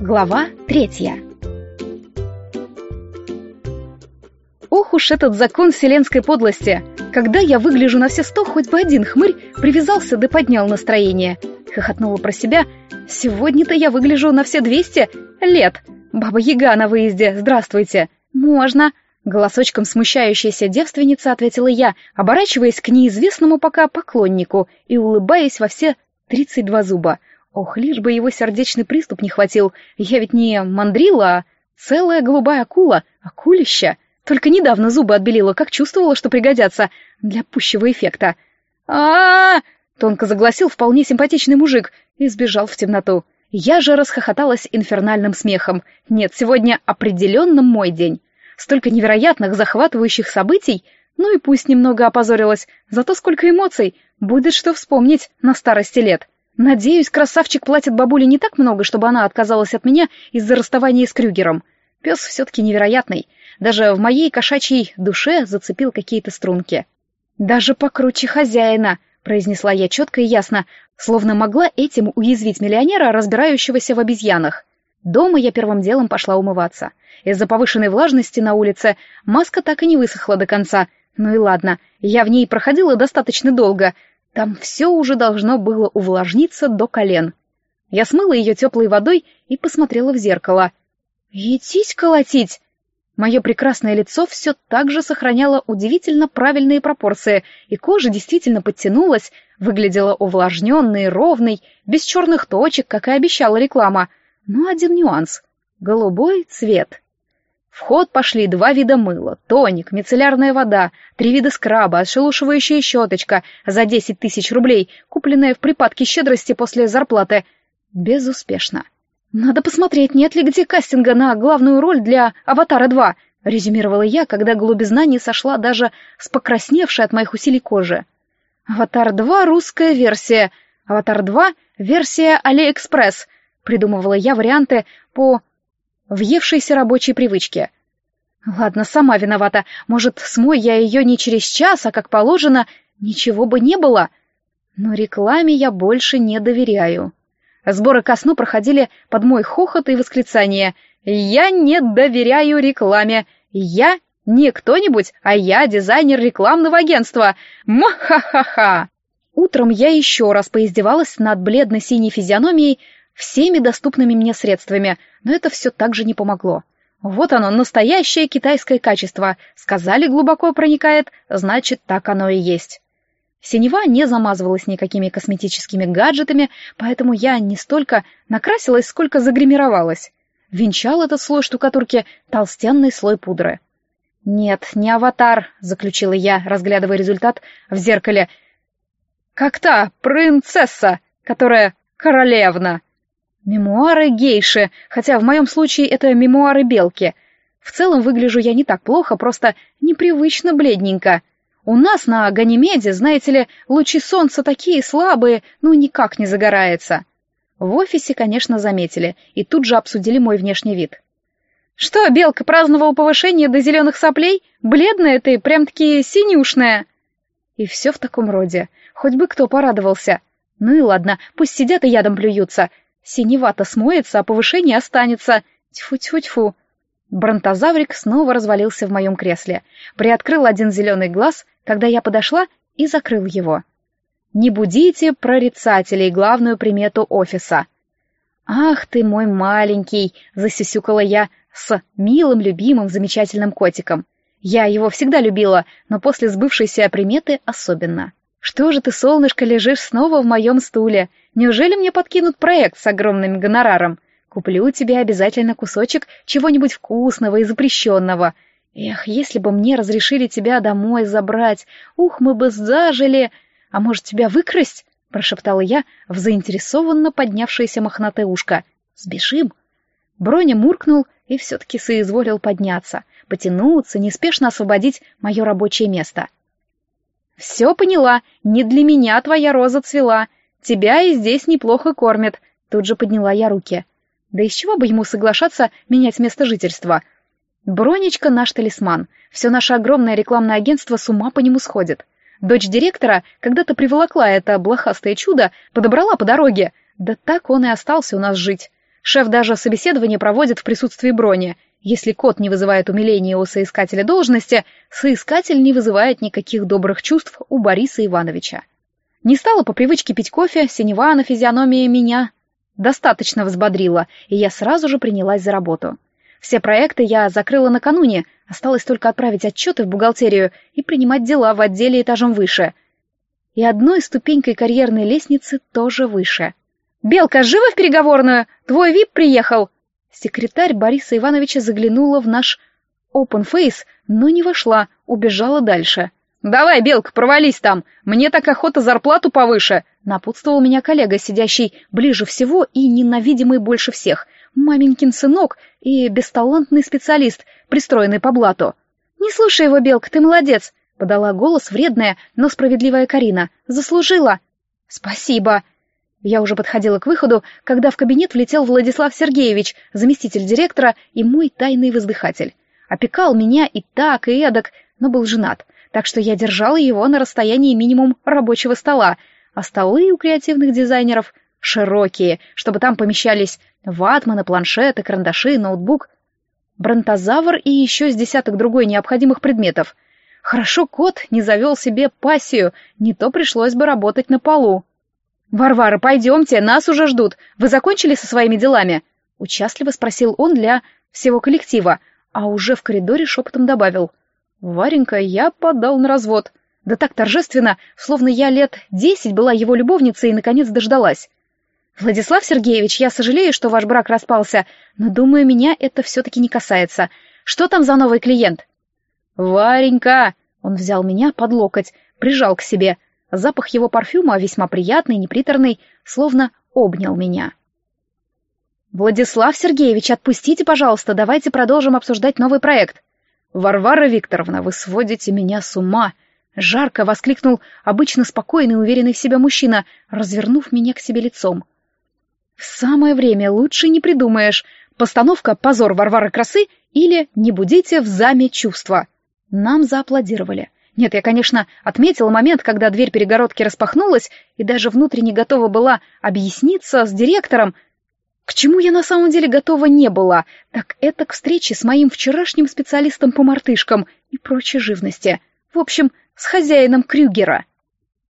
Глава третья Ох уж этот закон вселенской подлости! Когда я выгляжу на все сто, хоть бы один хмырь привязался да поднял настроение. Хохотнула про себя. Сегодня-то я выгляжу на все двести лет. Баба-яга на выезде, здравствуйте. Можно. Голосочком смущающаяся девственница ответила я, оборачиваясь к неизвестному пока поклоннику и улыбаясь во все тридцать два зуба — Ох, лишь бы его сердечный приступ не хватил. Я ведь не мандрила, а целая голубая акула, акулища. Только недавно зубы отбелила, как чувствовала, что пригодятся для пущего эффекта. а, -а, тонко загласил вполне симпатичный мужик и сбежал в темноту. Я же расхохоталась инфернальным смехом. Нет, сегодня определенно мой день. Столько невероятных, захватывающих событий. Ну и пусть немного опозорилась, зато сколько эмоций. Будет что вспомнить на старости лет. Надеюсь, красавчик платит бабуле не так много, чтобы она отказалась от меня из-за расставания с Крюгером. Пес все-таки невероятный. Даже в моей кошачьей душе зацепил какие-то струнки. «Даже покруче хозяина», — произнесла я четко и ясно, словно могла этим уязвить миллионера, разбирающегося в обезьянах. Дома я первым делом пошла умываться. Из-за повышенной влажности на улице маска так и не высохла до конца. Ну и ладно, я в ней проходила достаточно долго — там все уже должно было увлажниться до колен. Я смыла ее теплой водой и посмотрела в зеркало. «Етись колотить!» Мое прекрасное лицо все так же сохраняло удивительно правильные пропорции, и кожа действительно подтянулась, выглядела увлажненной, ровной, без черных точек, как и обещала реклама. Но один нюанс — голубой цвет. В ход пошли два вида мыла, тоник, мицеллярная вода, три вида скраба, отшелушивающая щеточка за 10 тысяч рублей, купленная в припадке щедрости после зарплаты. Безуспешно. «Надо посмотреть, нет ли где кастинга на главную роль для «Аватара 2», — резюмировала я, когда голубизна не сошла даже с покрасневшей от моих усилий кожи. «Аватар 2» — русская версия. «Аватар 2» — версия Алиэкспресс. Придумывала я варианты по въевшейся рабочей привычке. Ладно, сама виновата. Может, смой я ее не через час, а как положено, ничего бы не было. Но рекламе я больше не доверяю. Сборы ко сну проходили под мой хохот и восклицание. «Я не доверяю рекламе! Я не кто-нибудь, а я дизайнер рекламного агентства! Ма-ха-ха-ха!» Утром я еще раз поиздевалась над бледно-синей физиономией всеми доступными мне средствами, но это все так же не помогло. Вот оно, настоящее китайское качество. Сказали, глубоко проникает, значит, так оно и есть. Синева не замазывалась никакими косметическими гаджетами, поэтому я не столько накрасилась, сколько загримировалась. Венчал этот слой штукатурки толстенный слой пудры. «Нет, не аватар», — заключила я, разглядывая результат в зеркале. «Как та принцесса, которая королевна». Мемуары гейши, хотя в моем случае это мемуары белки. В целом выгляжу я не так плохо, просто непривычно бледненько. У нас на Ганимеде, знаете ли, лучи солнца такие слабые, ну никак не загорается. В офисе, конечно, заметили, и тут же обсудили мой внешний вид. «Что, Белка праздновал повышение до зеленых соплей? Бледная ты, прям-таки синюшная!» И все в таком роде. Хоть бы кто порадовался. Ну и ладно, пусть сидят и ядом плюются. Синевато смоется, а повышение останется. Тьфу-тьфу-тьфу. Бронтозаврик снова развалился в моем кресле. Приоткрыл один зеленый глаз, когда я подошла, и закрыл его. «Не будите прорицателей, главную примету офиса». «Ах ты мой маленький!» — засюсюкала я с милым, любимым, замечательным котиком. Я его всегда любила, но после сбывшейся приметы особенно. «Что же ты, солнышко, лежишь снова в моем стуле? Неужели мне подкинут проект с огромным гонораром? Куплю тебе обязательно кусочек чего-нибудь вкусного и запрещенного. Эх, если бы мне разрешили тебя домой забрать, ух, мы бы зажили! А может, тебя выкрасть?» — прошептала я в заинтересованно поднявшееся мохнатое ушко. «Сбежим?» Броня муркнул и все-таки соизволил подняться, потянуться, неспешно освободить мое рабочее место — «Все поняла, не для меня твоя роза цвела. Тебя и здесь неплохо кормят», — тут же подняла я руки. «Да из чего бы ему соглашаться менять место жительства?» Бронечка наш талисман. Все наше огромное рекламное агентство с ума по нему сходит. Дочь директора когда-то приволокла это блохастое чудо, подобрала по дороге. Да так он и остался у нас жить. Шеф даже собеседование проводит в присутствии брони. Если код не вызывает умиления у соискателя должности, соискатель не вызывает никаких добрых чувств у Бориса Ивановича. Не стала по привычке пить кофе, синева на физиономии меня достаточно взбодрила, и я сразу же принялась за работу. Все проекты я закрыла накануне, осталось только отправить отчеты в бухгалтерию и принимать дела в отделе этажом выше. И одной ступенькой карьерной лестницы тоже выше. «Белка, живо в переговорную! Твой вип приехал!» Секретарь Бориса Ивановича заглянула в наш open face, но не вошла, убежала дальше. «Давай, Белка, провались там! Мне так охота зарплату повыше!» Напутствовал меня коллега, сидящий ближе всего и ненавидимый больше всех. Маменькин сынок и бесталантный специалист, пристроенный по блату. «Не слушай его, Белка, ты молодец!» — подала голос вредная, но справедливая Карина. «Заслужила!» «Спасибо!» Я уже подходила к выходу, когда в кабинет влетел Владислав Сергеевич, заместитель директора и мой тайный воздыхатель. Опекал меня и так, и эдак, но был женат так что я держала его на расстоянии минимум рабочего стола, а столы у креативных дизайнеров широкие, чтобы там помещались ватманы, планшеты, карандаши, ноутбук, бронтозавр и еще с десяток другой необходимых предметов. Хорошо кот не завел себе пассию, не то пришлось бы работать на полу. «Варвара, пойдемте, нас уже ждут. Вы закончили со своими делами?» Участливо спросил он для всего коллектива, а уже в коридоре шепотом добавил. Варенька, я подал на развод. Да так торжественно, словно я лет десять была его любовницей и, наконец, дождалась. Владислав Сергеевич, я сожалею, что ваш брак распался, но, думаю, меня это все-таки не касается. Что там за новый клиент? Варенька! Он взял меня под локоть, прижал к себе. Запах его парфюма, весьма приятный, неприторный, словно обнял меня. «Владислав Сергеевич, отпустите, пожалуйста, давайте продолжим обсуждать новый проект». «Варвара Викторовна, вы сводите меня с ума!» Жарко воскликнул обычно спокойный и уверенный в себе мужчина, развернув меня к себе лицом. «В самое время лучше не придумаешь. Постановка «Позор Варвары Красы» или «Не будите в заме чувства». Нам зааплодировали. Нет, я, конечно, отметила момент, когда дверь перегородки распахнулась и даже внутренне готова была объясниться с директором, к чему я на самом деле готова не была, так это к встрече с моим вчерашним специалистом по мартышкам и прочей живности. В общем, с хозяином Крюгера.